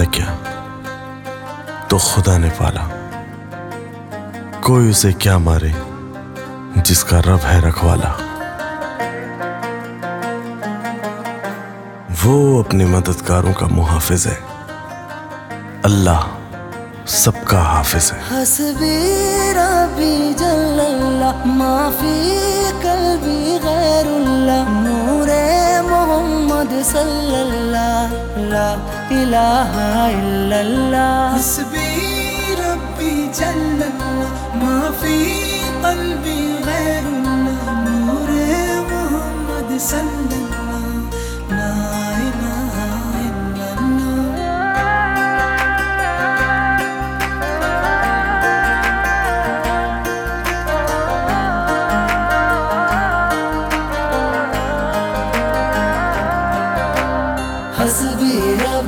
है क्या? तो खुदा ने पाला। कोई उसे क्या मारे, जिसका रब है रखवाला। वो अपने मददगारों का मुहाफिज है। अल्लाह सबका हाफिज है। जल्लल्लाह, माफ़ी नूरे मोहम्मद सल्लल्लाह ला इलाहा इल्लल्लाह हसबी रब्बी जल्लल्लाह माफ़ी कल्बी गैरुल्लाह नूर मोहम्मद सल्लल्लाह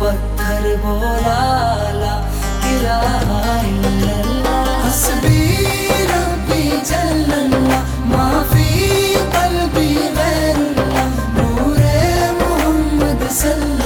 पत्थर बोला ला माफ़ी कल्बी गैरुल्लाह नूरे मोहम्मद सल्लल्लाह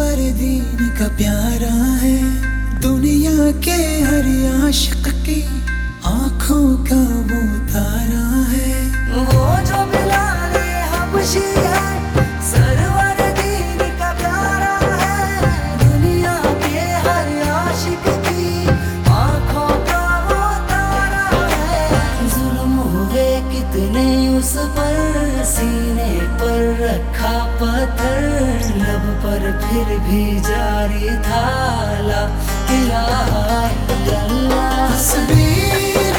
सरवर दीन का प्यारा है। दुनिया के हर आशिक की आँखों का वो तारा है। वो जो दुनिया के हर आशिक की आँखों का है। कितने उस पर, सीने पर रखा लब पर फिर भी जारी था ला हसबी